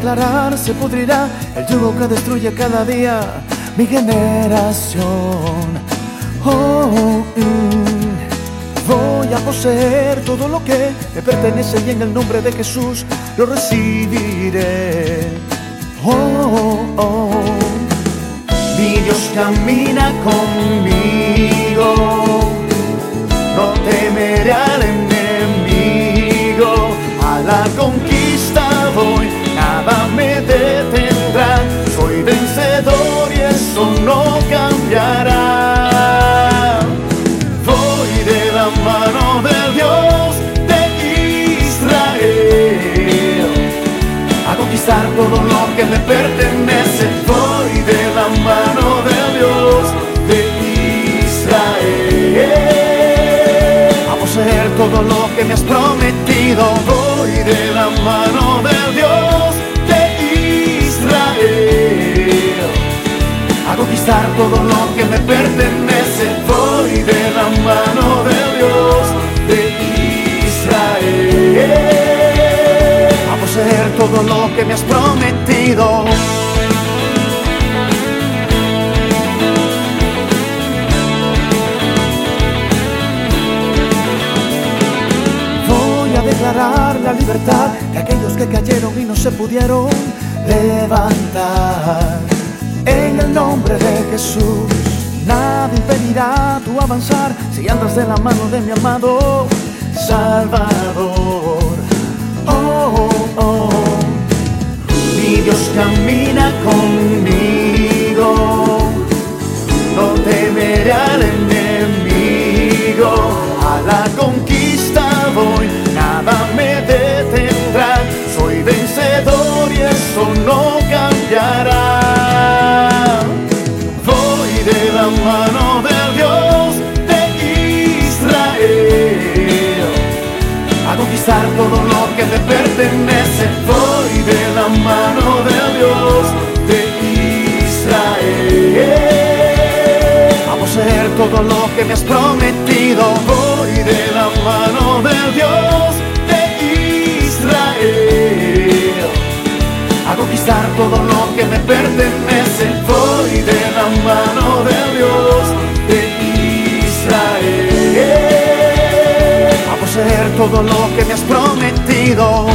declarar se pudrirá el yugo que destruye cada día mi generación. Oh, mm. Voy a poseer todo lo que me pertenece y en el nombre de Jesús lo recibiré. Oh, oh. Mi Dios camina conmigo, no temeré al enemigo, a la conquista voy, todo lo que me pertenece. Voy de la mano del Dios de Israel a poseer todo lo que me has prometido. Voy de la mano del Dios de Israel a conquistar todo lo que me pertenece. Que me has prometido. Voy a declarar la libertad de aquellos que cayeron y no se pudieron levantar. En el nombre de Jesús, nada impedirá tu avanzar si andas de la mano de mi amado Salvador. Camina conmigo, no temeré al enemigo, a la conquista voy, nada me detendrá, soy vencedor y eso no cambiará. Voy de la mano del Dios de Israel. A conquistar todo lo que me pertenece. Voy de la mano del Dios de Israel a poseer todo lo que me has prometido. Voy de la mano del Dios de Israel a conquistar todo lo que me pertenece. Todo lo que me has prometido.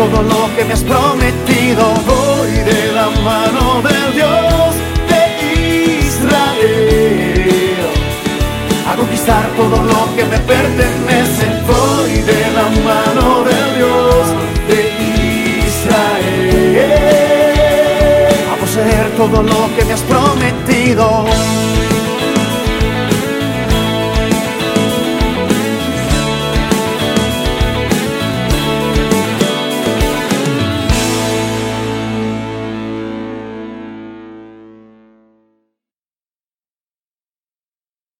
Todo lo que me has prometido. Voy de la mano del Dios de Israel a conquistar todo lo que me pertenece. Voy de la mano del Dios de Israel a poseer todo lo que me has prometido.